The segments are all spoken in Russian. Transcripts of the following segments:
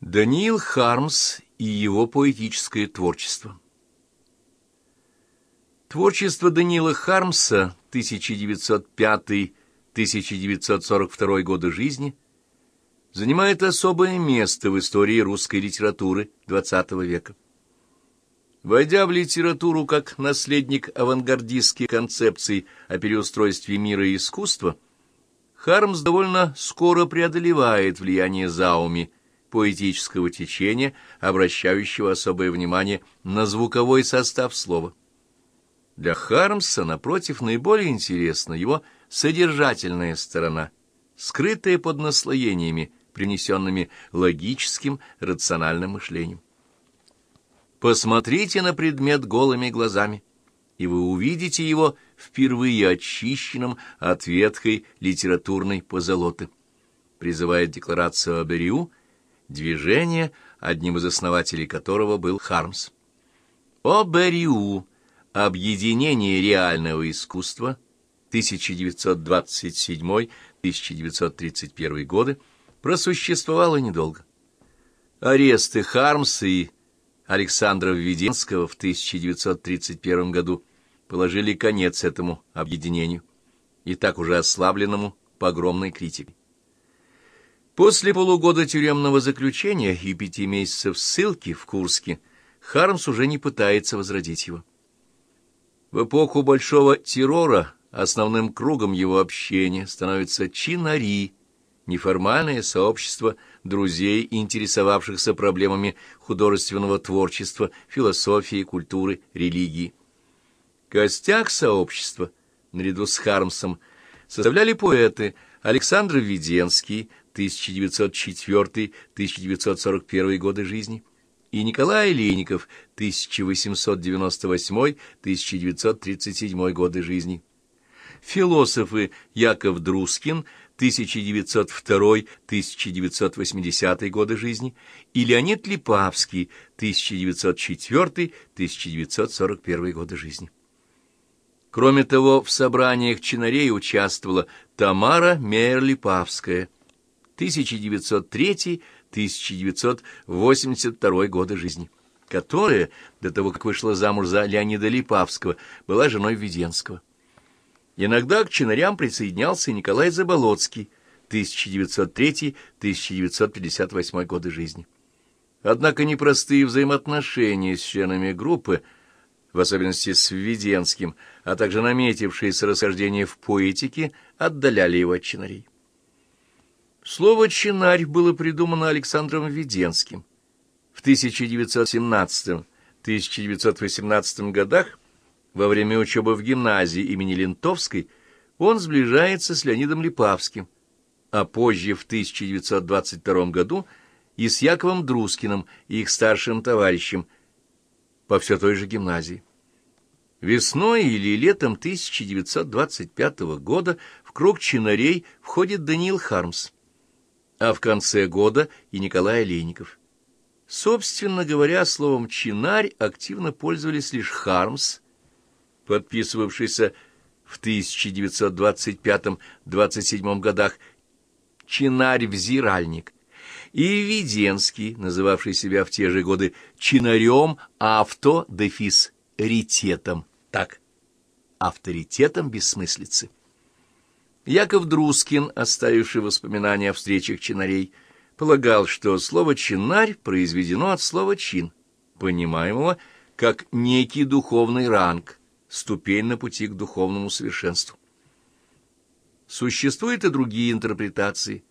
Даниил Хармс и его поэтическое творчество Творчество Даниила Хармса 1905-1942 года жизни занимает особое место в истории русской литературы XX века. Войдя в литературу как наследник авангардистских концепций о переустройстве мира и искусства, Хармс довольно скоро преодолевает влияние Зауми, поэтического течения, обращающего особое внимание на звуковой состав слова. Для Хармса, напротив, наиболее интересна его содержательная сторона, скрытая под наслоениями, принесенными логическим, рациональным мышлением. Посмотрите на предмет голыми глазами, и вы увидите его впервые очищенным от ветхой литературной позолоты. Призывает декларацию Аберию движение, одним из основателей которого был Хармс. Оберию Объединение реального искусства 1927-1931 годы просуществовало недолго. Аресты Хармса и Александра Введенского в 1931 году положили конец этому объединению, и так уже ослабленному погромной критикой. После полугода тюремного заключения и пяти месяцев ссылки в Курске Хармс уже не пытается возродить его. В эпоху Большого террора основным кругом его общения становится чинари, неформальное сообщество друзей, интересовавшихся проблемами художественного творчества, философии, культуры, религии. Костяк сообщества, наряду с Хармсом, составляли поэты Александр Введенский, 1904-1941 годы жизни, и Николай Лейников, 1898-1937 годы жизни. Философы Яков Друскин, 1902-1980 годы жизни, и Леонид Липавский, 1904-1941 годы жизни. Кроме того, в собраниях чинарей участвовала Тамара Мейер-Липавская, 1903 1982 года жизни, которая, до того, как вышла замуж за Леонида Липавского, была женой Введенского. Иногда к чинарям присоединялся Николай Заболоцкий, 1903-1958 годы жизни. Однако непростые взаимоотношения с членами группы, в особенности с Введенским, а также наметившиеся расхождения в поэтике, отдаляли его от чинарей. Слово «чинарь» было придумано Александром Введенским. В 1917-1918 годах, во время учебы в гимназии имени Лентовской, он сближается с Леонидом Липавским, а позже, в 1922 году, и с Яковом Друскиным, их старшим товарищем, по все той же гимназии. Весной или летом 1925 года в круг чинарей входит Даниил Хармс а в конце года и Николай Олейников. Собственно говоря, словом «чинарь» активно пользовались лишь Хармс, подписывавшийся в 1925-27 годах «чинарь-взиральник», и Веденский, называвший себя в те же годы чинарем авто-дефис ритетом, так, авторитетом бессмыслицы. Яков Друскин, оставивший воспоминания о встречах чинарей, полагал, что слово «чинарь» произведено от слова «чин», понимаемого как некий духовный ранг, ступень на пути к духовному совершенству. Существуют и другие интерпретации.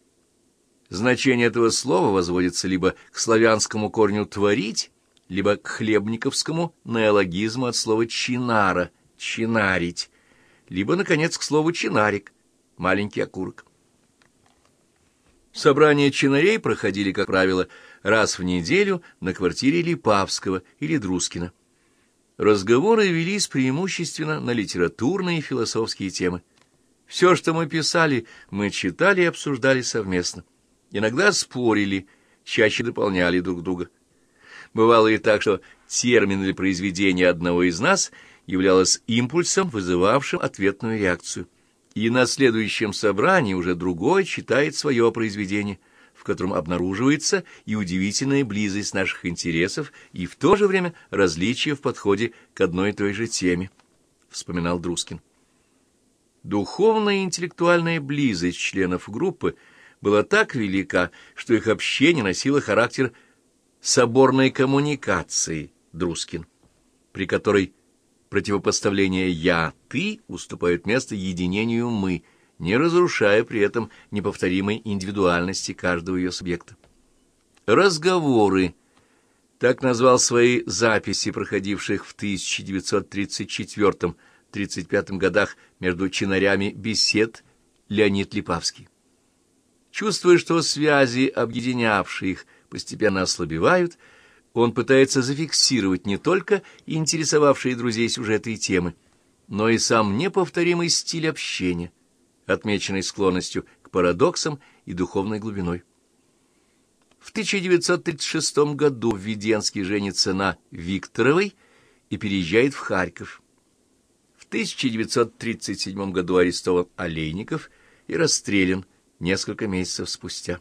Значение этого слова возводится либо к славянскому корню «творить», либо к хлебниковскому неологизму от слова «чинара» — «чинарить», либо, наконец, к слову «чинарик» — маленький окурок. Собрания чинарей проходили, как правило, раз в неделю на квартире Липавского или Друскина. Разговоры велись преимущественно на литературные и философские темы. Все, что мы писали, мы читали и обсуждали совместно. Иногда спорили, чаще дополняли друг друга. Бывало и так, что термин или произведение одного из нас являлось импульсом, вызывавшим ответную реакцию и на следующем собрании уже другой читает свое произведение, в котором обнаруживается и удивительная близость наших интересов, и в то же время различия в подходе к одной и той же теме, — вспоминал Друскин. Духовная и интеллектуальная близость членов группы была так велика, что их общение носило характер соборной коммуникации, Друскин, при которой противопоставление «я-ты» уступают место единению «мы», не разрушая при этом неповторимой индивидуальности каждого ее субъекта. Разговоры. Так назвал свои записи, проходивших в 1934-35 годах между чинарями бесед Леонид Липавский. Чувствуя, что связи, объединявшие их, постепенно ослабевают, он пытается зафиксировать не только интересовавшие друзей сюжеты и темы, но и сам неповторимый стиль общения, отмеченный склонностью к парадоксам и духовной глубиной. В 1936 году Введенский женится на Викторовой и переезжает в Харьков. В 1937 году арестован Олейников и расстрелян несколько месяцев спустя.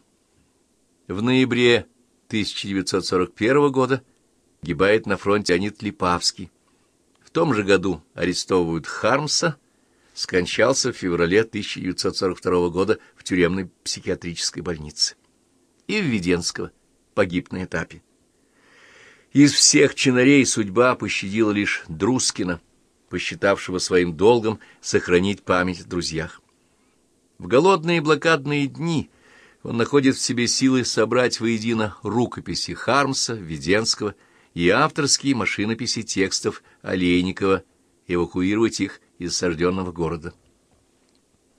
В ноябре 1941 года гибает на фронте Анит Липавский. В том же году арестовывают Хармса, скончался в феврале 1942 года в тюремной психиатрической больнице. И Введенского погиб на этапе. Из всех чинарей судьба пощадила лишь Друскина, посчитавшего своим долгом сохранить память о друзьях. В голодные блокадные дни он находит в себе силы собрать воедино рукописи Хармса, Веденского и авторские машинописи текстов Олейникова, эвакуировать их из осажденного города.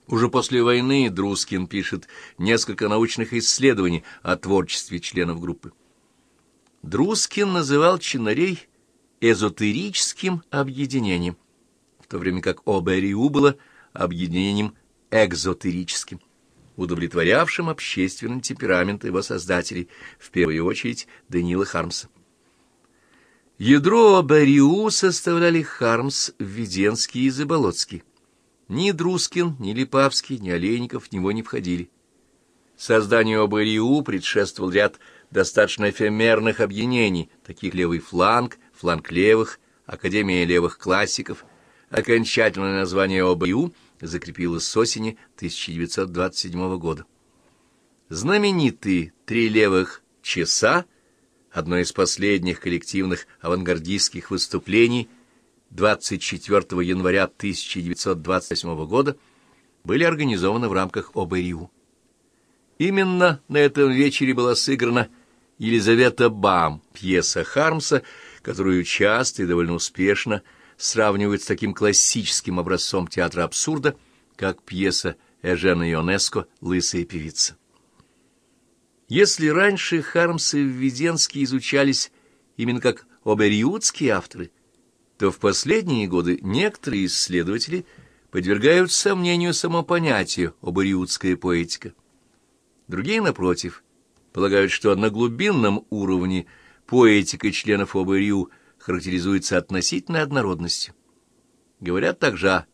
Уже после войны Друскин пишет несколько научных исследований о творчестве членов группы. Друскин называл чинарей эзотерическим объединением, в то время как ОБРИУ было объединением экзотерическим, удовлетворявшим общественный темперамент его создателей, в первую очередь Данила Хармса. Ядро ОБРИУ составляли Хармс, Введенский и Заболоцкий. Ни Друскин, ни Липавский, ни Олейников в него не входили. Созданию ОБРИУ предшествовал ряд достаточно эфемерных объединений, таких «Левый фланг», «Фланг левых», «Академия левых классиков». Окончательное название ОБРИУ закрепилось с осени 1927 года. Знаменитые «Три левых часа» одно из последних коллективных авангардистских выступлений 24 января 1928 года были организованы в рамках ОБРИУ. Именно на этом вечере была сыграна Елизавета Бам, пьеса Хармса, которую часто и довольно успешно сравнивают с таким классическим образцом театра абсурда, как пьеса Эжена Ионеско «Лысая певица». Если раньше Хармс и Введенский изучались именно как обериутские авторы, то в последние годы некоторые исследователи подвергают сомнению само понятие обериутская поэтика. Другие, напротив, полагают, что на глубинном уровне поэтика членов ОБРИУ характеризуется относительной однородностью. Говорят также о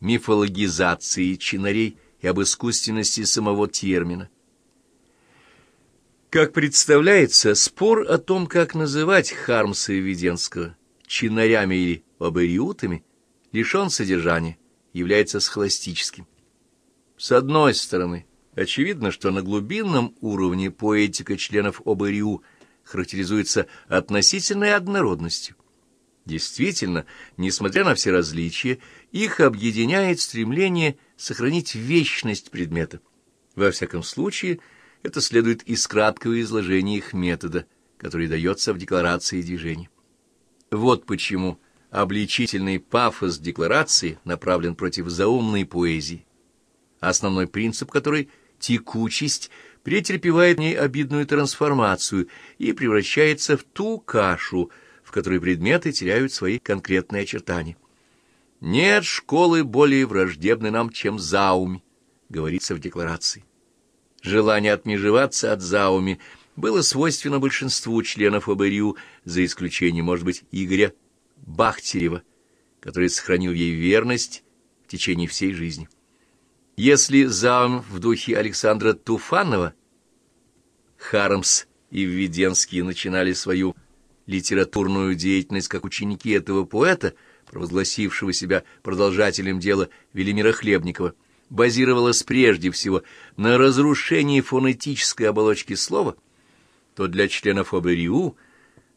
мифологизации чинарей и об искусственности самого термина. Как представляется, спор о том, как называть Хармса и Веденского, чинарями или обериутами, лишен содержания, является схоластическим. С одной стороны, очевидно, что на глубинном уровне поэтика членов ОБРИУ характеризуется относительной однородностью. Действительно, несмотря на все различия, их объединяет стремление сохранить вечность предмета. Во всяком случае, это следует из краткого изложения их метода, который дается в декларации движения. Вот почему обличительный пафос декларации направлен против заумной поэзии, основной принцип которой — текучесть — претерпевает в ней обидную трансформацию и превращается в ту кашу, в которой предметы теряют свои конкретные очертания. «Нет школы более враждебной нам, чем зауми», — говорится в декларации. Желание отмежеваться от Зауми было свойственно большинству членов ОБРЮ, за исключением, может быть, Игоря Бахтерева, который сохранил ей верность в течение всей жизни. Если Заум в духе Александра Туфанова Хармс и Введенский начинали свою литературную деятельность как ученики этого поэта, провозгласившего себя продолжателем дела Велимира Хлебникова, базировалась прежде всего на разрушении фонетической оболочки слова, то для членов ОБРИУ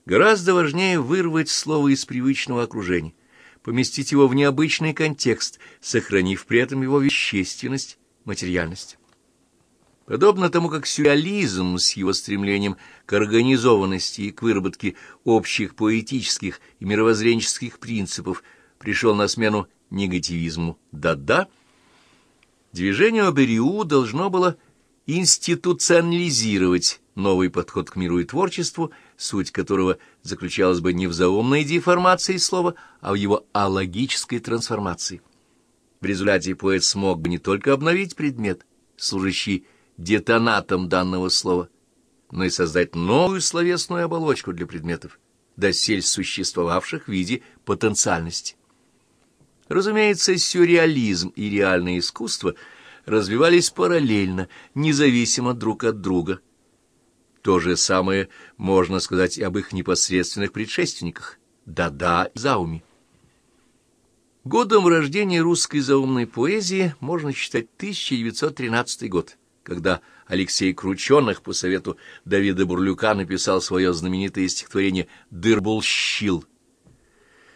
гораздо важнее вырвать слово из привычного окружения, поместить его в необычный контекст, сохранив при этом его вещественность, материальность. Подобно тому, как сюрреализм с его стремлением к организованности и к выработке общих поэтических и мировоззренческих принципов пришел на смену негативизму «да-да», движение Абериу должно было институционализировать новый подход к миру и творчеству, суть которого заключалась бы не в заумной деформации слова, а в его алогической трансформации. В результате поэт смог бы не только обновить предмет, служащий детонатом данного слова, но и создать новую словесную оболочку для предметов, досель существовавших в виде потенциальности. Разумеется, сюрреализм и реальное искусство развивались параллельно, независимо друг от друга. То же самое можно сказать и об их непосредственных предшественниках – Дада и Зауми. Годом рождения русской заумной поэзии можно считать 1913 год когда Алексей Крученых по совету Давида Бурлюка написал свое знаменитое стихотворение «Дырбулщил».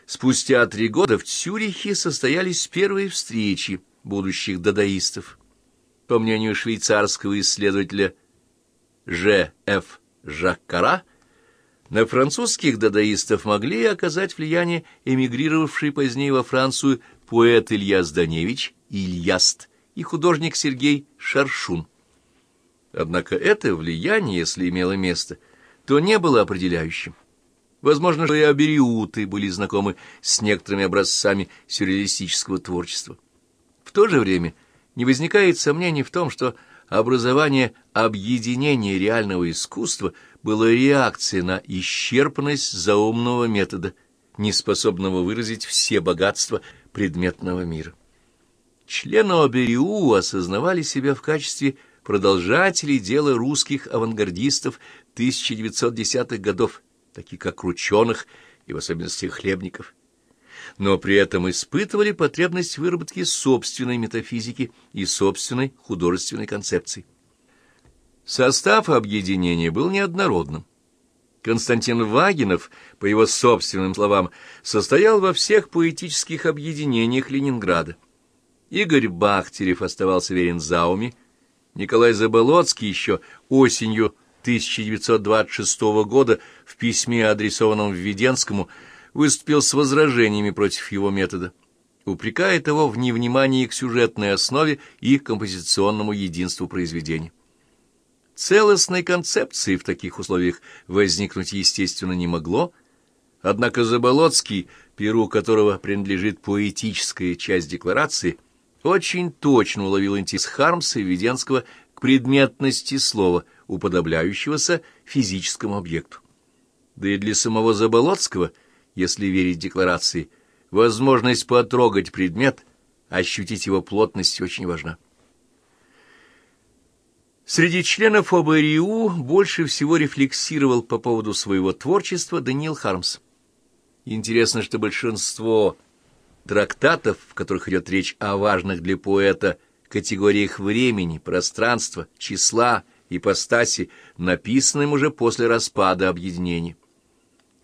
Спустя три года в Цюрихе состоялись первые встречи будущих дадаистов. По мнению швейцарского исследователя Ж. Ф. Жаккара, на французских дадаистов могли оказать влияние эмигрировавший позднее во Францию поэт Илья Зданевич, Ильяст, и художник Сергей Шаршун. Однако это влияние, если имело место, то не было определяющим. Возможно, что и абериуты были знакомы с некоторыми образцами сюрреалистического творчества. В то же время не возникает сомнений в том, что образование объединения реального искусства было реакцией на исчерпанность заумного метода, неспособного выразить все богатства предметного мира. Члены Абериу осознавали себя в качестве продолжателей дела русских авангардистов 1910-х годов, таких как Рученых и в особенности Хлебников, но при этом испытывали потребность выработки собственной метафизики и собственной художественной концепции. Состав объединения был неоднородным. Константин Вагинов, по его собственным словам, состоял во всех поэтических объединениях Ленинграда. Игорь Бахтерев оставался верен Зауме, Николай Заболоцкий еще осенью 1926 года в письме, адресованном Введенскому, выступил с возражениями против его метода, упрекая его в невнимании к сюжетной основе и композиционному единству произведения. Целостной концепции в таких условиях возникнуть, естественно, не могло, однако Заболоцкий, перу которого принадлежит поэтическая часть декларации – очень точно уловил интерес Хармса и Веденского к предметности слова, уподобляющегося физическому объекту. Да и для самого Заболоцкого, если верить декларации, возможность потрогать предмет, ощутить его плотность очень важна. Среди членов ОБРИУ больше всего рефлексировал по поводу своего творчества Даниил Хармс. Интересно, что большинство трактатов, в которых идет речь о важных для поэта категориях времени, пространства, числа, ипостаси, написанным уже после распада объединения.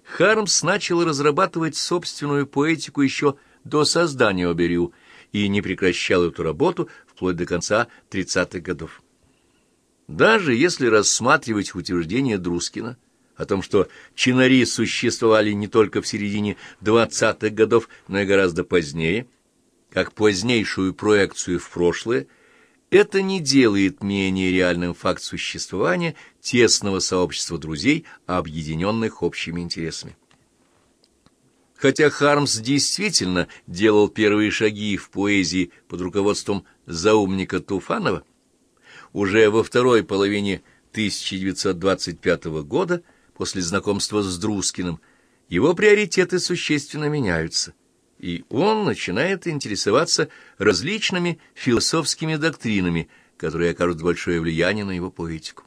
Хармс начал разрабатывать собственную поэтику еще до создания Оберю и не прекращал эту работу вплоть до конца 30-х годов. Даже если рассматривать утверждение Друскина, о том, что чинари существовали не только в середине двадцатых годов, но и гораздо позднее, как позднейшую проекцию в прошлое, это не делает менее реальным факт существования тесного сообщества друзей, объединенных общими интересами. Хотя Хармс действительно делал первые шаги в поэзии под руководством заумника Туфанова, уже во второй половине 1925 года – после знакомства с Друскиным, его приоритеты существенно меняются, и он начинает интересоваться различными философскими доктринами, которые окажут большое влияние на его поэтику.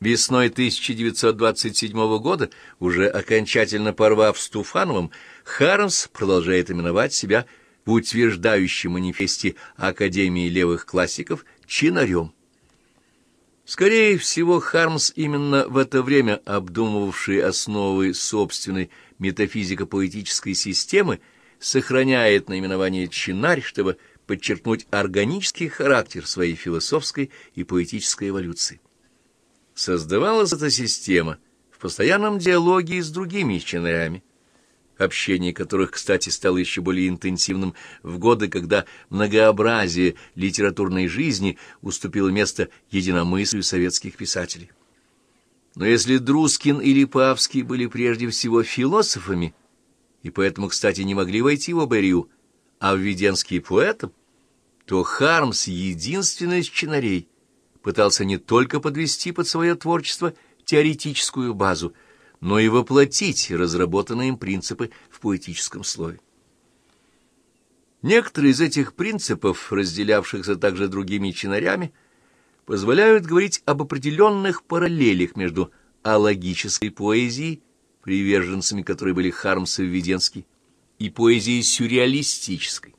Весной 1927 года, уже окончательно порвав с Туфановым, Хармс продолжает именовать себя в утверждающем манифесте Академии левых классиков чинарем. Скорее всего, Хармс именно в это время, обдумывавший основы собственной метафизико-поэтической системы, сохраняет наименование «чинарь», чтобы подчеркнуть органический характер своей философской и поэтической эволюции. Создавалась эта система в постоянном диалоге с другими чинарями, общение которых, кстати, стало еще более интенсивным в годы, когда многообразие литературной жизни уступило место единомыслию советских писателей. Но если Друскин или Павский были прежде всего философами, и поэтому, кстати, не могли войти в Оберию, а в Введенский поэтом, то Хармс, единственный из чинарей, пытался не только подвести под свое творчество теоретическую базу, но и воплотить разработанные им принципы в поэтическом слове. Некоторые из этих принципов, разделявшихся также другими чинарями, позволяют говорить об определенных параллелях между алогической поэзией, приверженцами которой были Хармс и Введенский, и поэзией сюрреалистической.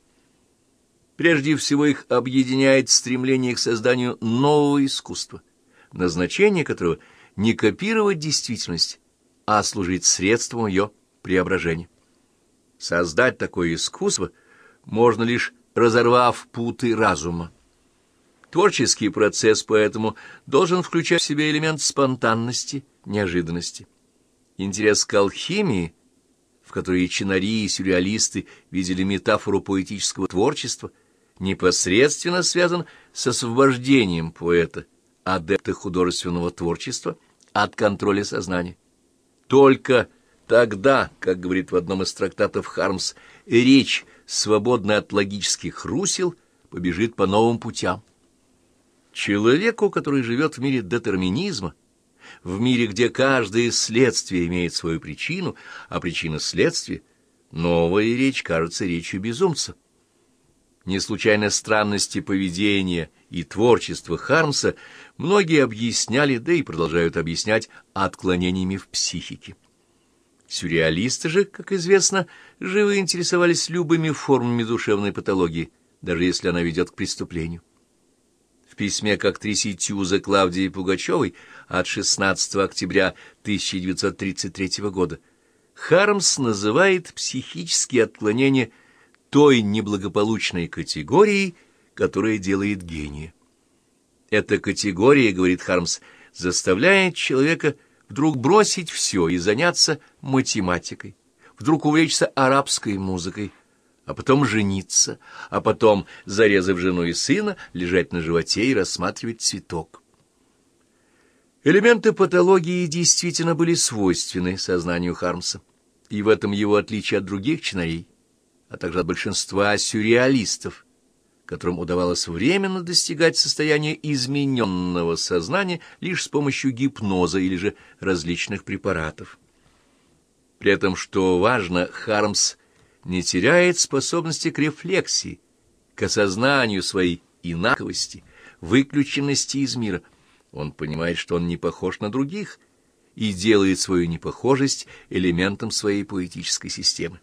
Прежде всего их объединяет стремление к созданию нового искусства, назначение которого не копировать действительность, а служить средством ее преображения. Создать такое искусство можно лишь разорвав путы разума. Творческий процесс поэтому должен включать в себя элемент спонтанности, неожиданности. Интерес к алхимии, в которой и чинари, и сюрреалисты видели метафору поэтического творчества, непосредственно связан с освобождением поэта, адепта художественного творчества, от контроля сознания. Только тогда, как говорит в одном из трактатов Хармс, речь, свободная от логических русел, побежит по новым путям. Человеку, который живет в мире детерминизма, в мире, где каждое следствие имеет свою причину, а причина следствия, новая речь кажется речью безумца. Не случайно странности поведения и творчества Хармса многие объясняли, да и продолжают объяснять, отклонениями в психике. Сюрреалисты же, как известно, живо интересовались любыми формами душевной патологии, даже если она ведет к преступлению. В письме к актрисе Тюза Клавдии Пугачевой от 16 октября 1933 года Хармс называет психические отклонения – той неблагополучной категорией, которая делает гения. Эта категория, говорит Хармс, заставляет человека вдруг бросить все и заняться математикой, вдруг увлечься арабской музыкой, а потом жениться, а потом, зарезав жену и сына, лежать на животе и рассматривать цветок. Элементы патологии действительно были свойственны сознанию Хармса, и в этом его отличие от других чинарей а также от большинства сюрреалистов, которым удавалось временно достигать состояния измененного сознания лишь с помощью гипноза или же различных препаратов. При этом, что важно, Хармс не теряет способности к рефлексии, к осознанию своей инаковости, выключенности из мира. Он понимает, что он не похож на других и делает свою непохожесть элементом своей поэтической системы.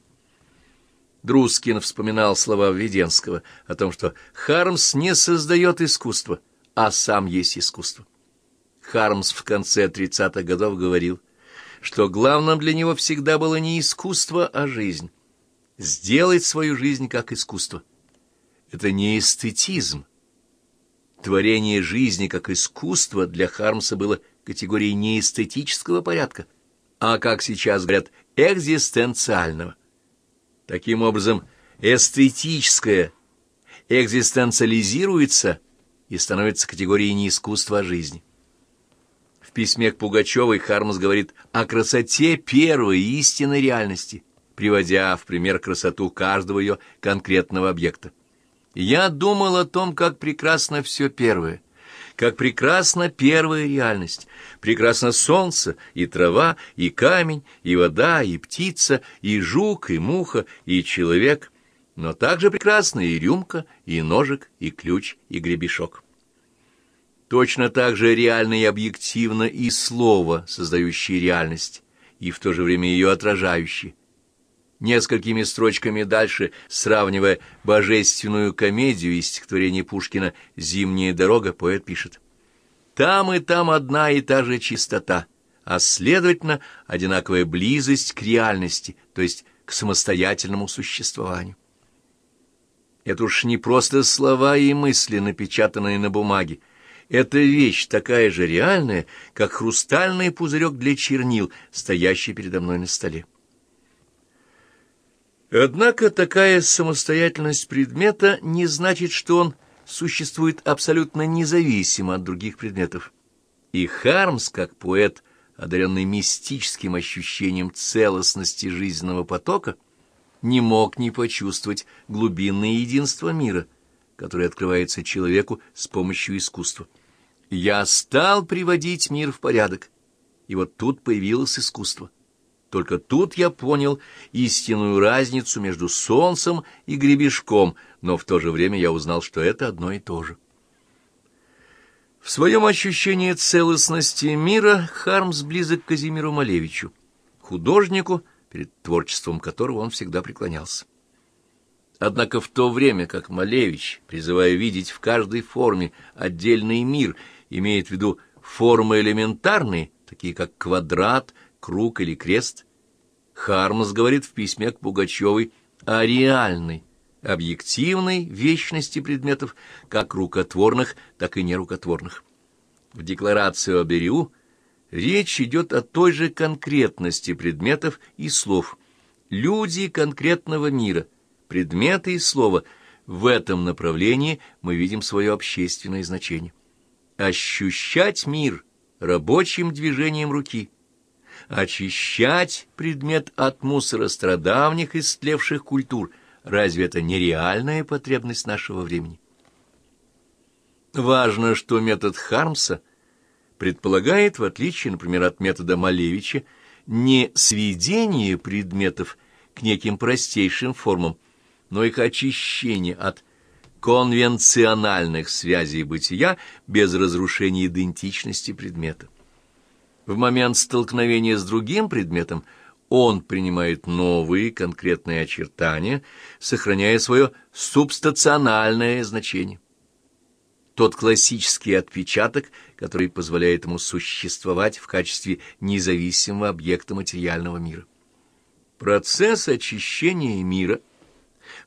Друскин вспоминал слова Введенского о том, что Хармс не создает искусство, а сам есть искусство. Хармс в конце 30-х годов говорил, что главным для него всегда было не искусство, а жизнь. Сделать свою жизнь как искусство. Это не эстетизм. Творение жизни как искусство для Хармса было категорией не эстетического порядка, а, как сейчас говорят, экзистенциального. Таким образом, эстетическое экзистенциализируется и становится категорией не искусства, а жизни. В письме к Пугачевой Хармс говорит о красоте первой истинной реальности, приводя в пример красоту каждого ее конкретного объекта. Я думал о том, как прекрасно все первое — как прекрасна первая реальность, прекрасно солнце, и трава, и камень, и вода, и птица, и жук, и муха, и человек, но также прекрасна и рюмка, и ножик, и ключ, и гребешок. Точно так же реально и объективно и слово, создающее реальность, и в то же время ее отражающее. Несколькими строчками дальше, сравнивая божественную комедию и стихотворение Пушкина «Зимняя дорога», поэт пишет «Там и там одна и та же чистота, а, следовательно, одинаковая близость к реальности, то есть к самостоятельному существованию». Это уж не просто слова и мысли, напечатанные на бумаге. Это вещь такая же реальная, как хрустальный пузырек для чернил, стоящий передо мной на столе. Однако такая самостоятельность предмета не значит, что он существует абсолютно независимо от других предметов. И Хармс, как поэт, одаренный мистическим ощущением целостности жизненного потока, не мог не почувствовать глубинное единство мира, которое открывается человеку с помощью искусства. «Я стал приводить мир в порядок, и вот тут появилось искусство». Только тут я понял истинную разницу между солнцем и гребешком, но в то же время я узнал, что это одно и то же. В своем ощущении целостности мира Хармс близок к Казимиру Малевичу, художнику, перед творчеством которого он всегда преклонялся. Однако в то время как Малевич, призывая видеть в каждой форме отдельный мир, имеет в виду формы элементарные, такие как квадрат, круг или крест, Хармс говорит в письме к Пугачевой о реальной, объективной вечности предметов, как рукотворных, так и нерукотворных. В декларации о Бериу речь идет о той же конкретности предметов и слов. Люди конкретного мира, предметы и слова — в этом направлении мы видим свое общественное значение. Ощущать мир рабочим движением руки — очищать предмет от мусора страдавних и стлевших культур, разве это не реальная потребность нашего времени? Важно, что метод Хармса предполагает, в отличие, например, от метода Малевича, не сведение предметов к неким простейшим формам, но их очищение от конвенциональных связей бытия без разрушения идентичности предмета. В момент столкновения с другим предметом он принимает новые конкретные очертания, сохраняя свое субстациональное значение. Тот классический отпечаток, который позволяет ему существовать в качестве независимого объекта материального мира. Процесс очищения мира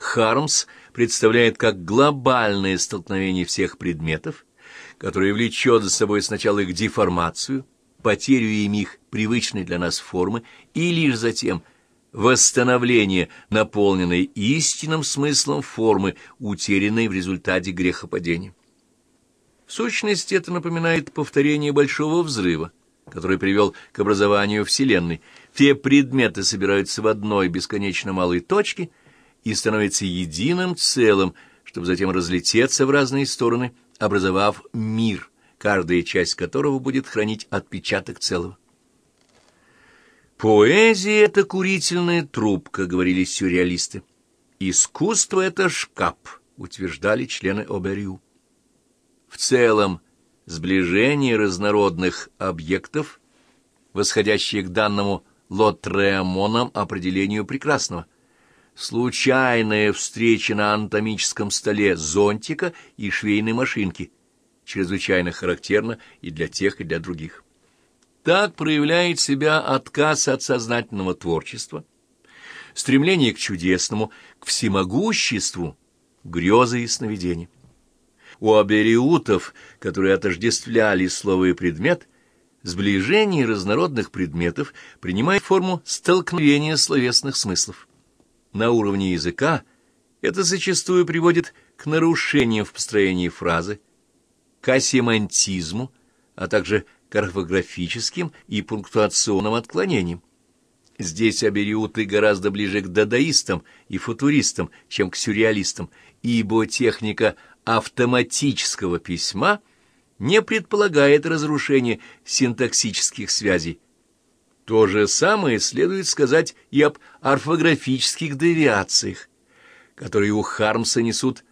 Хармс представляет как глобальное столкновение всех предметов, которое влечет за собой сначала их деформацию – потерю им их привычной для нас формы и лишь затем восстановление наполненной истинным смыслом формы, утерянной в результате грехопадения. В сущности, это напоминает повторение Большого Взрыва, который привел к образованию Вселенной. Те предметы собираются в одной бесконечно малой точке и становятся единым целым, чтобы затем разлететься в разные стороны, образовав мир – каждая часть которого будет хранить отпечаток целого. Поэзия — это курительная трубка, говорили сюрреалисты. Искусство — это шкаф, утверждали члены Оберю. В целом, сближение разнородных объектов, восходящее к данному Лотреамоном определению прекрасного, случайная встреча на анатомическом столе зонтика и швейной машинки — чрезвычайно характерно и для тех, и для других. Так проявляет себя отказ от сознательного творчества, стремление к чудесному, к всемогуществу, грезы и сновидения. У абериутов, которые отождествляли слово и предмет, сближение разнородных предметов принимает форму столкновения словесных смыслов. На уровне языка это зачастую приводит к нарушениям в построении фразы, к асемантизму, а также к орфографическим и пунктуационным отклонениям. Здесь абериуты гораздо ближе к дадаистам и футуристам, чем к сюрреалистам, ибо техника автоматического письма не предполагает разрушения синтаксических связей. То же самое следует сказать и об орфографических девиациях, которые у Хармса несут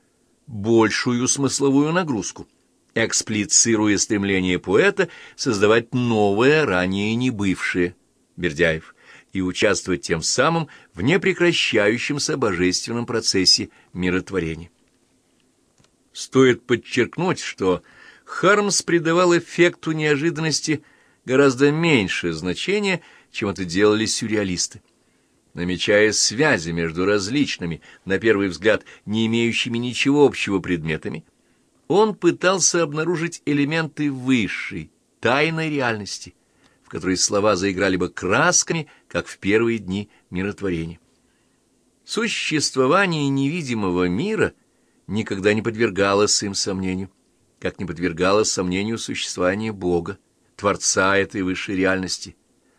большую смысловую нагрузку эксплицируя стремление поэта создавать новое, ранее не бывшее, Бердяев, и участвовать тем самым в непрекращающемся божественном процессе миротворения. Стоит подчеркнуть, что Хармс придавал эффекту неожиданности гораздо меньшее значение, чем это делали сюрреалисты. Намечая связи между различными, на первый взгляд, не имеющими ничего общего предметами, он пытался обнаружить элементы высшей, тайной реальности, в которой слова заиграли бы красками, как в первые дни миротворения. Существование невидимого мира никогда не подвергалось им сомнению, как не подвергалось сомнению существование Бога, Творца этой высшей реальности,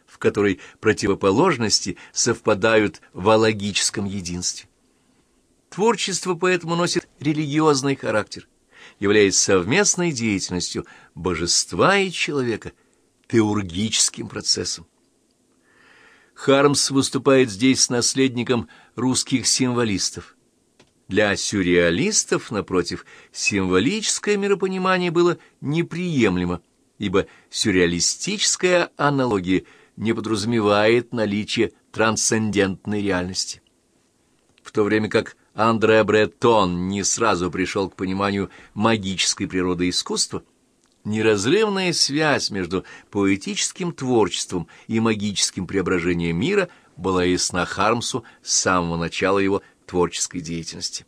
в которой противоположности совпадают в алогическом единстве. Творчество поэтому носит религиозный характер, являясь совместной деятельностью божества и человека, теургическим процессом. Хармс выступает здесь с наследником русских символистов. Для сюрреалистов, напротив, символическое миропонимание было неприемлемо, ибо сюрреалистическая аналогия не подразумевает наличие трансцендентной реальности. В то время как Андре Бретон не сразу пришел к пониманию магической природы искусства, неразрывная связь между поэтическим творчеством и магическим преображением мира была ясна Хармсу с самого начала его творческой деятельности.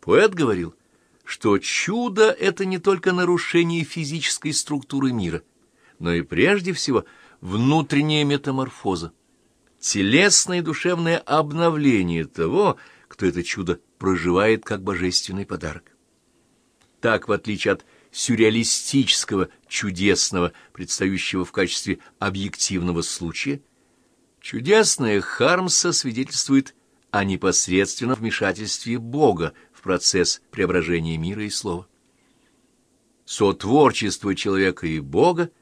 Поэт говорил, что чудо — это не только нарушение физической структуры мира, но и прежде всего внутренняя метаморфоза, телесное и душевное обновление того, кто это чудо проживает как божественный подарок. Так, в отличие от сюрреалистического, чудесного, предстающего в качестве объективного случая, чудесное Хармса свидетельствует о непосредственном вмешательстве Бога в процесс преображения мира и слова. Сотворчество человека и Бога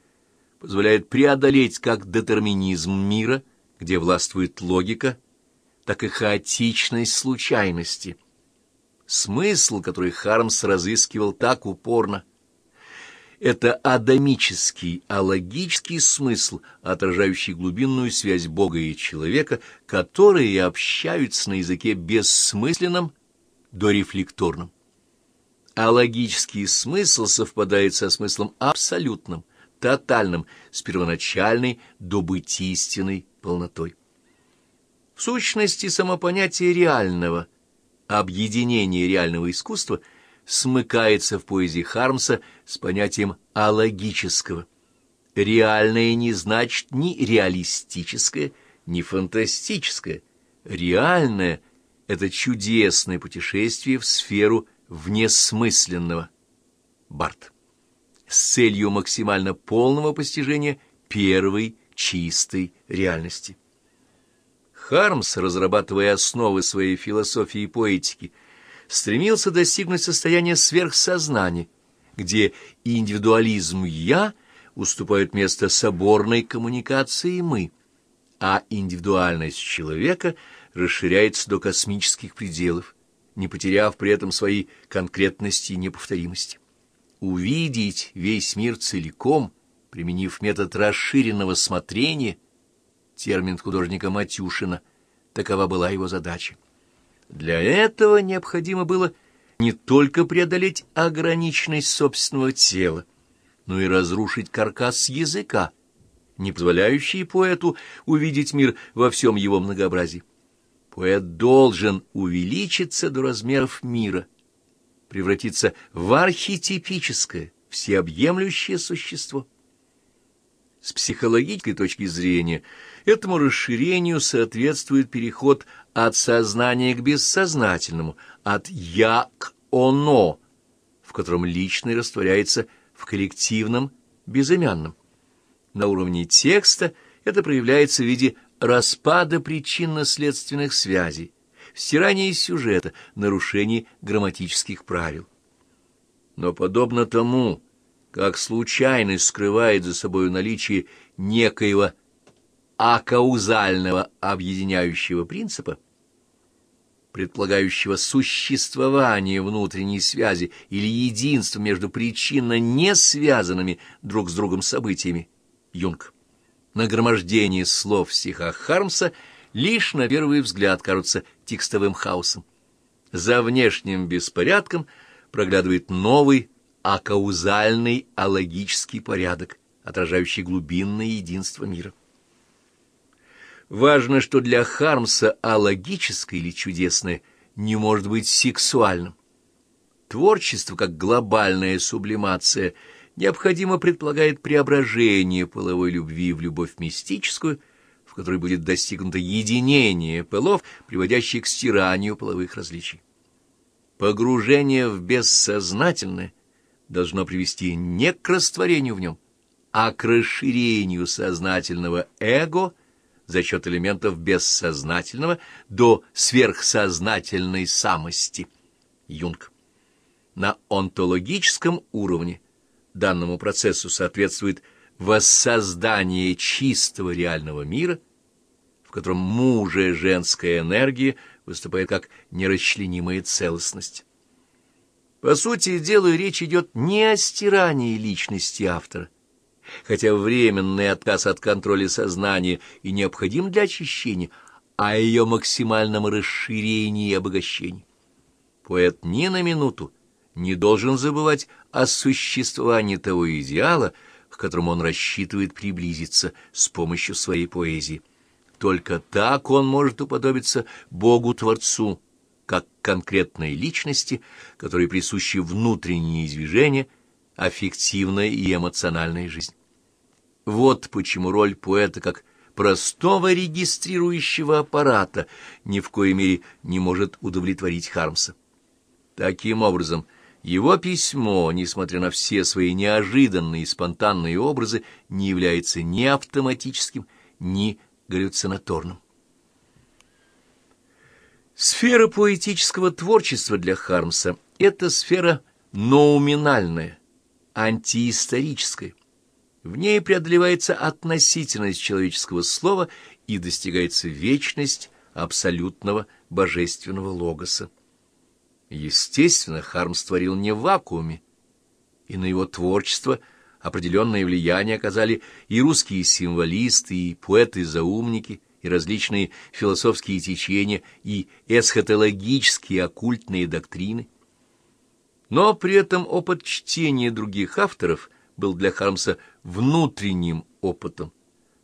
позволяет преодолеть как детерминизм мира, где властвует логика, так и хаотичность случайности. Смысл, который Хармс разыскивал так упорно, это адамический, алогический смысл, отражающий глубинную связь Бога и человека, которые общаются на языке бессмысленном, дорефлекторном. Алогический смысл совпадает со смыслом абсолютным, тотальным, с первоначальной добытийственной полнотой. Сущности, само понятие реального, объединение реального искусства смыкается в поэзии Хармса с понятием алогического. Реальное не значит ни реалистическое, ни фантастическое. Реальное — это чудесное путешествие в сферу внесмысленного. Барт. С целью максимально полного постижения первой чистой реальности. Хармс, разрабатывая основы своей философии и поэтики, стремился достигнуть состояния сверхсознания, где индивидуализм «я» уступает место соборной коммуникации «мы», а индивидуальность человека расширяется до космических пределов, не потеряв при этом своей конкретности и неповторимости. Увидеть весь мир целиком, применив метод расширенного смотрения – термин художника Матюшина. Такова была его задача. Для этого необходимо было не только преодолеть ограниченность собственного тела, но и разрушить каркас языка, не позволяющий поэту увидеть мир во всем его многообразии. Поэт должен увеличиться до размеров мира, превратиться в архетипическое, всеобъемлющее существо. С психологической точки зрения этому расширению соответствует переход от сознания к бессознательному, от «я» к «оно», в котором личный растворяется в коллективном, безымянном. На уровне текста это проявляется в виде распада причинно-следственных связей, стирания сюжета, нарушений грамматических правил. Но подобно тому, как случайность скрывает за собой наличие некоего акаузального объединяющего принципа, предполагающего существование внутренней связи или единства между причинно не связанными друг с другом событиями, Юнг. Нагромождение слов стиха Хармса лишь на первый взгляд кажутся текстовым хаосом. За внешним беспорядком проглядывает новый акаузальный алогический порядок, отражающий глубинное единство мира. Важно, что для Хармса алогическое или чудесное не может быть сексуальным. Творчество, как глобальная сублимация, необходимо предполагает преображение половой любви в любовь мистическую, в которой будет достигнуто единение полов, приводящее к стиранию половых различий. Погружение в бессознательное должно привести не к растворению в нем, а к расширению сознательного эго – за счет элементов бессознательного до сверхсознательной самости. Юнг. На онтологическом уровне данному процессу соответствует воссоздание чистого реального мира, в котором мужая женская энергия выступает как нерасчленимая целостность. По сути дела, речь идет не о стирании личности автора, хотя временный отказ от контроля сознания и необходим для очищения, а ее максимальном расширении и обогащении. Поэт ни на минуту не должен забывать о существовании того идеала, к которому он рассчитывает приблизиться с помощью своей поэзии. Только так он может уподобиться Богу-творцу, как конкретной личности, которой присущи внутренние движения – аффективная и эмоциональная жизнь. Вот почему роль поэта как простого регистрирующего аппарата ни в коей мере не может удовлетворить Хармса. Таким образом, его письмо, несмотря на все свои неожиданные и спонтанные образы, не является ни автоматическим, ни галлюцинаторным. Сфера поэтического творчества для Хармса — это сфера ноуминальная, антиисторической. В ней преодолевается относительность человеческого слова и достигается вечность абсолютного божественного логоса. Естественно, Хармс творил не в вакууме, и на его творчество определенное влияние оказали и русские символисты, и поэты-заумники, и различные философские течения, и эсхатологические оккультные доктрины. Но при этом опыт чтения других авторов был для Хармса внутренним опытом,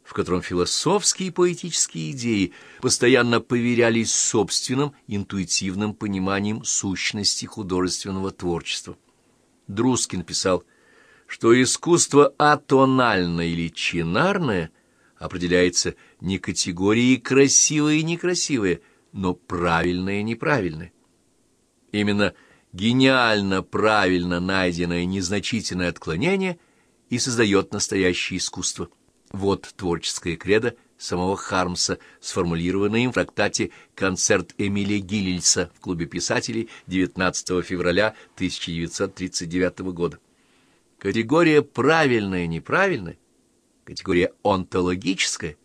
в котором философские и поэтические идеи постоянно поверялись собственным интуитивным пониманием сущности художественного творчества. Друскин писал, что искусство атональное или чинарное определяется не категорией красивое и некрасивое, но правильное и неправильное. Именно гениально правильно найденное незначительное отклонение и создает настоящее искусство. Вот творческое кредо самого Хармса, сформулированное им в трактате «Концерт Эмилия Гиллельса» в Клубе писателей 19 февраля 1939 года. Категория «неправильная», категория «онтологическая»,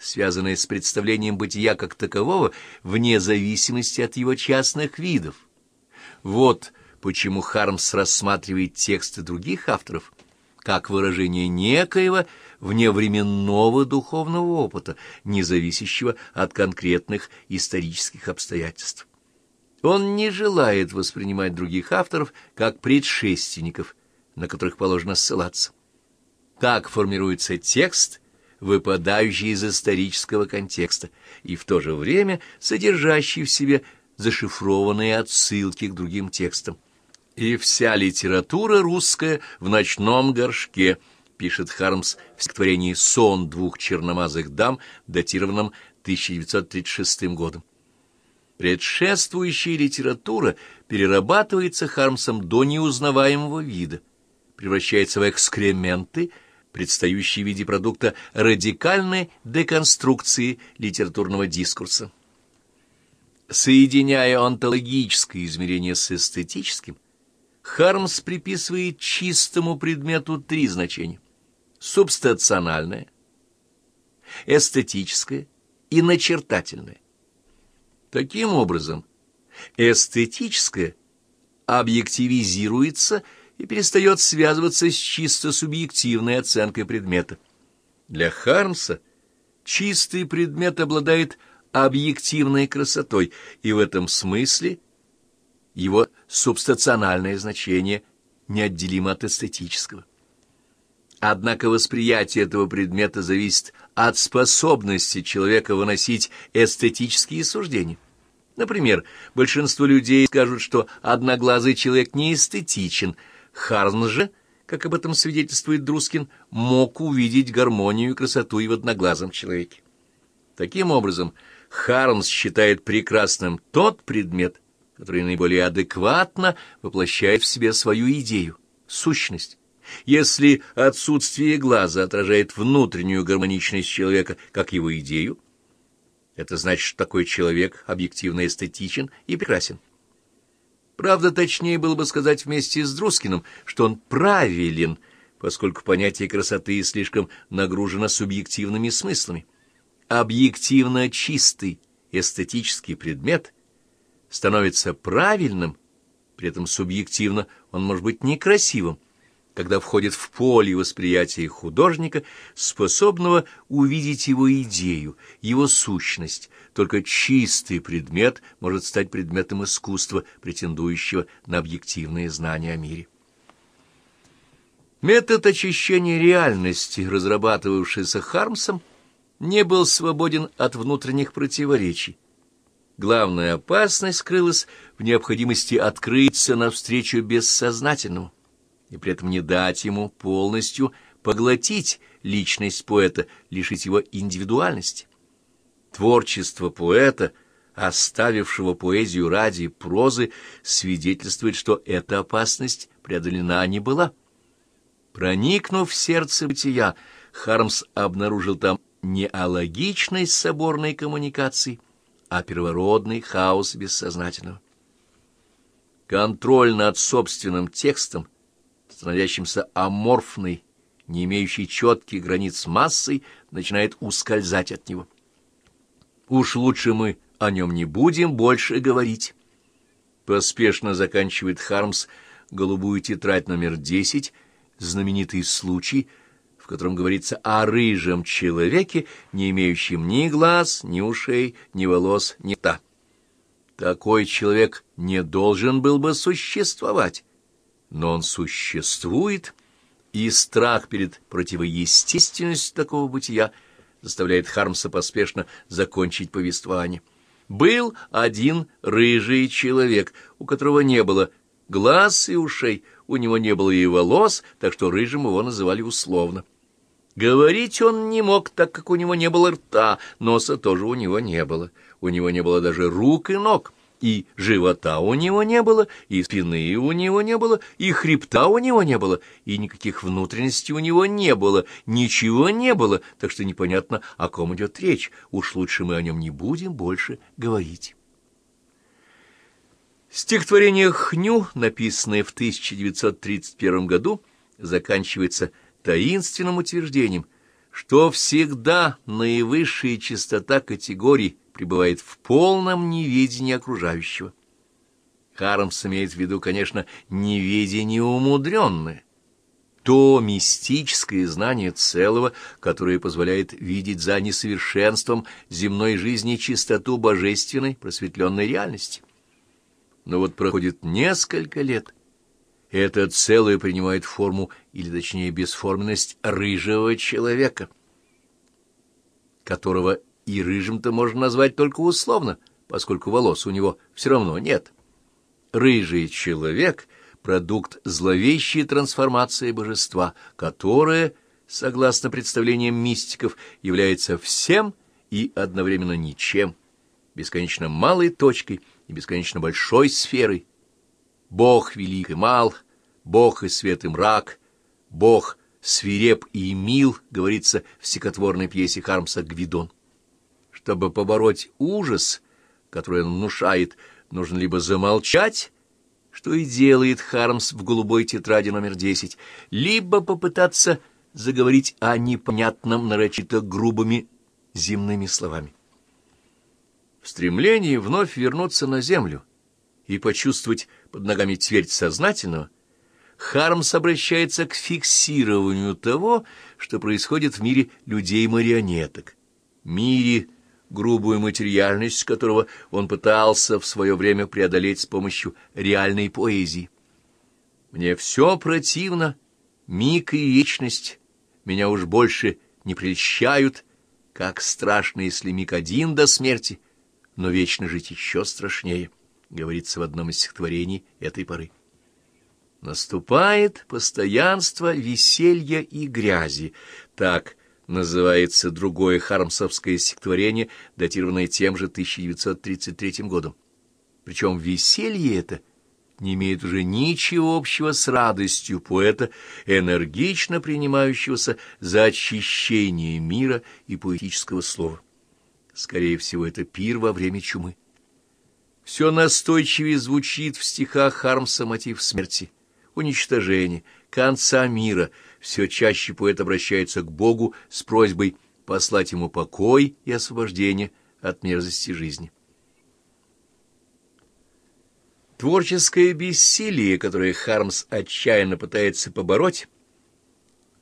связанная с представлением бытия как такового вне зависимости от его частных видов, вот почему Хармс рассматривает тексты других авторов как выражение некоего вневременного духовного опыта, не зависящего от конкретных исторических обстоятельств. Он не желает воспринимать других авторов как предшественников, на которых положено ссылаться. Так формируется текст, выпадающий из исторического контекста, и в то же время содержащий в себе зашифрованные отсылки к другим текстам. «И вся литература русская в ночном горшке», пишет Хармс в стихотворении «Сон двух черномазых дам», датированном 1936 годом. Предшествующая литература перерабатывается Хармсом до неузнаваемого вида, превращается в экскременты, предстающие в виде продукта радикальной деконструкции литературного дискурса. Соединяя онтологическое измерение с эстетическим, Хармс приписывает чистому предмету три значения — субстанциональное, эстетическое и начертательное. Таким образом, Эстетическое объективизируется и перестает связываться с чисто субъективной оценкой предмета. Для Хармса чистый предмет обладает объективной красотой, и в этом смысле его субстациональное значение неотделимо от эстетического. Однако восприятие этого предмета зависит от способности человека выносить эстетические суждения. Например, большинство людей скажут, что одноглазый человек не эстетичен. Харн же, как об этом свидетельствует Друскин, мог увидеть гармонию и красоту и в одноглазом человеке. Таким образом, Харнс считает прекрасным тот предмет, который наиболее адекватно воплощает в себе свою идею, сущность. Если отсутствие глаза отражает внутреннюю гармоничность человека как его идею, это значит, что такой человек объективно эстетичен и прекрасен. Правда, точнее было бы сказать вместе с Друскиным, что он правилен, поскольку понятие красоты слишком нагружено субъективными смыслами. Объективно чистый эстетический предмет становится правильным, при этом субъективно он может быть некрасивым, когда входит в поле восприятия художника, способного увидеть его идею, его сущность. Только чистый предмет может стать предметом искусства, претендующего на объективные знания о мире. Метод очищения реальности, разрабатывавшийся Хармсом, не был свободен от внутренних противоречий. Главная опасность скрылась в необходимости открыться навстречу бессознательному и при этом не дать ему полностью поглотить личность поэта, лишить его индивидуальности. Творчество поэта, оставившего поэзию ради прозы, свидетельствует, что эта опасность преодолена не была. Проникнув в сердце бытия, Хармс обнаружил там не алогичность соборной коммуникации, а первородный хаос бессознательного. Контроль над собственным текстом — становящимся аморфной, не имеющей четких границ массой, начинает ускользать от него. Уж лучше мы о нем не будем больше говорить. Поспешно заканчивает Хармс голубую тетрадь номер десять, знаменитый случай, в котором говорится о рыжем человеке, не имеющем ни глаз, ни ушей, ни волос, ни та. Такой человек не должен был бы существовать но он существует, и страх перед противоестественностью такого бытия заставляет Хармса поспешно закончить повествование. Был один рыжий человек, у которого не было глаз и ушей, у него не было и волос, так что рыжим его называли условно. Говорить он не мог, так как у него не было рта, носа тоже у него не было, у него не было даже рук и ног и живота у него не было, и спины у него не было, и хребта у него не было, и никаких внутренностей у него не было, ничего не было, так что непонятно, о ком идет речь, уж лучше мы о нем не будем больше говорить. Стихотворение «Хню», написанное в 1931 году, заканчивается таинственным утверждением, что всегда наивысшая частота категорий пребывает в полном неведении окружающего. Хармс имеет в виду, конечно, неведение умудренное, то мистическое знание целого, которое позволяет видеть за несовершенством земной жизни чистоту божественной просветленной реальности. Но вот проходит несколько лет, и это целое принимает форму, или точнее бесформенность, рыжего человека, которого и рыжим-то можно назвать только условно, поскольку волос у него все равно нет. Рыжий человек — продукт зловещей трансформации божества, которое, согласно представлениям мистиков, является всем и одновременно ничем, бесконечно малой точкой и бесконечно большой сферой. Бог велик и мал, Бог и свет и мрак, Бог свиреп и мил, говорится в стихотворной пьесе Хармса «Гвидон». Чтобы побороть ужас, который он внушает, нужно либо замолчать, что и делает Хармс в голубой тетради номер десять, либо попытаться заговорить о непонятном, нарочито грубыми земными словами. В стремлении вновь вернуться на землю и почувствовать под ногами твердь сознательного, Хармс обращается к фиксированию того, что происходит в мире людей-марионеток, мире, грубую материальность которого он пытался в свое время преодолеть с помощью реальной поэзии. Мне все противно, миг и вечность, меня уж больше не прельщают, как страшно, если миг один до смерти, но вечно жить еще страшнее, говорится в одном из стихотворений этой поры. Наступает постоянство веселья и грязи, так называется другое хармсовское стихотворение, датированное тем же 1933 годом. Причем веселье это не имеет уже ничего общего с радостью поэта, энергично принимающегося за очищение мира и поэтического слова. Скорее всего, это пир во время чумы. Все настойчивее звучит в стихах Хармса мотив смерти, уничтожения, конца мира. Все чаще поэт обращается к Богу с просьбой послать ему покой и освобождение от мерзости жизни. Творческое бессилие, которое Хармс отчаянно пытается побороть,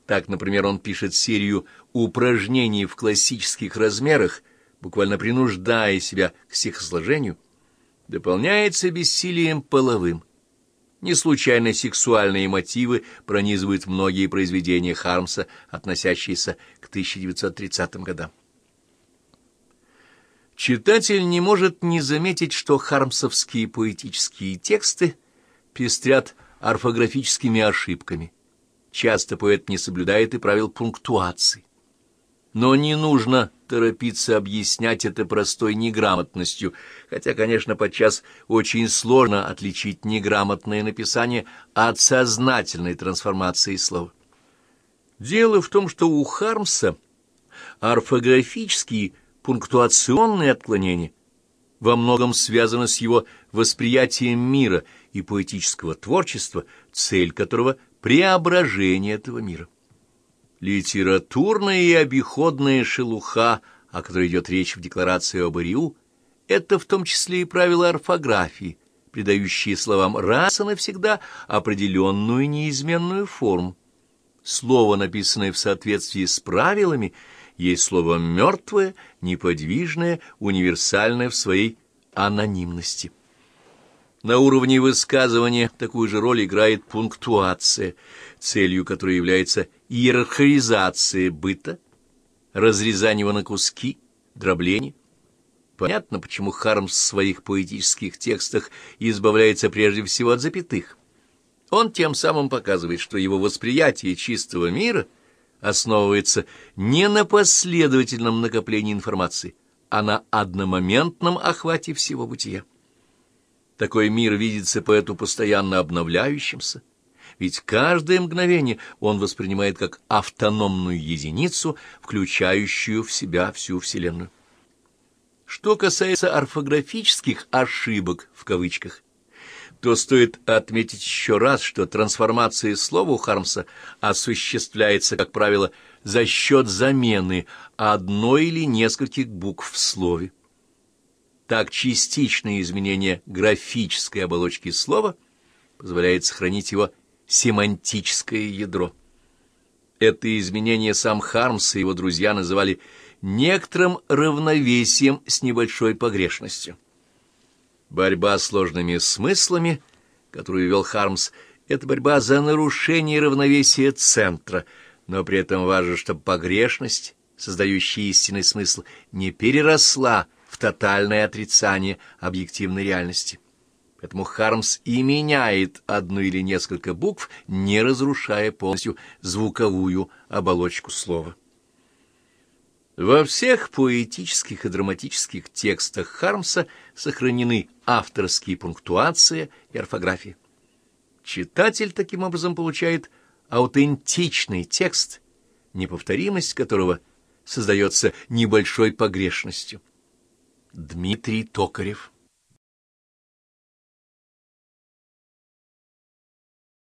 так, например, он пишет серию упражнений в классических размерах, буквально принуждая себя к стихосложению, дополняется бессилием половым. Не случайно сексуальные мотивы пронизывают многие произведения Хармса, относящиеся к 1930 годам. Читатель не может не заметить, что хармсовские поэтические тексты пестрят орфографическими ошибками. Часто поэт не соблюдает и правил пунктуации. Но не нужно торопиться объяснять это простой неграмотностью, хотя, конечно, подчас очень сложно отличить неграмотное написание от сознательной трансформации слова. Дело в том, что у Хармса орфографические пунктуационные отклонения во многом связаны с его восприятием мира и поэтического творчества, цель которого — преображение этого мира. Литературная и обиходная шелуха, о которой идет речь в декларации об Ириу, это в том числе и правила орфографии, придающие словам раз и навсегда определенную неизменную форму. Слово, написанное в соответствии с правилами, есть слово мертвое, неподвижное, универсальное в своей анонимности. На уровне высказывания такую же роль играет пунктуация, целью которой является иерархизация быта, разрезание его на куски, дробление. Понятно, почему Хармс в своих поэтических текстах избавляется прежде всего от запятых. Он тем самым показывает, что его восприятие чистого мира — основывается не на последовательном накоплении информации, а на одномоментном охвате всего бытия. Такой мир видится поэту постоянно обновляющимся, ведь каждое мгновение он воспринимает как автономную единицу, включающую в себя всю Вселенную. Что касается орфографических «ошибок» в кавычках, то стоит отметить еще раз, что трансформация слова у Хармса осуществляется, как правило, за счет замены одной или нескольких букв в слове. Так частичное изменение графической оболочки слова позволяет сохранить его семантическое ядро. Это изменение сам Хармс и его друзья называли некоторым равновесием с небольшой погрешностью. Борьба с сложными смыслами, которую вел Хармс, это борьба за нарушение равновесия центра, но при этом важно, чтобы погрешность, создающая истинный смысл, не переросла в тотальное отрицание объективной реальности. Поэтому Хармс и меняет одну или несколько букв, не разрушая полностью звуковую оболочку слова. Во всех поэтических и драматических текстах Хармса сохранены авторские пунктуация и орфография. Читатель таким образом получает аутентичный текст, неповторимость которого создается небольшой погрешностью. Дмитрий Токарев